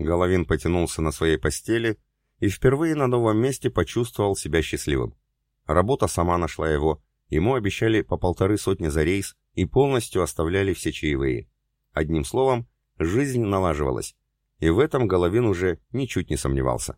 Головин потянулся на своей постели и впервые на новом месте почувствовал себя счастливым. Работа сама нашла его, ему обещали по полторы сотни за рейс и полностью оставляли все чаевые. Одним словом, жизнь налаживалась, и в этом Головин уже ничуть не сомневался.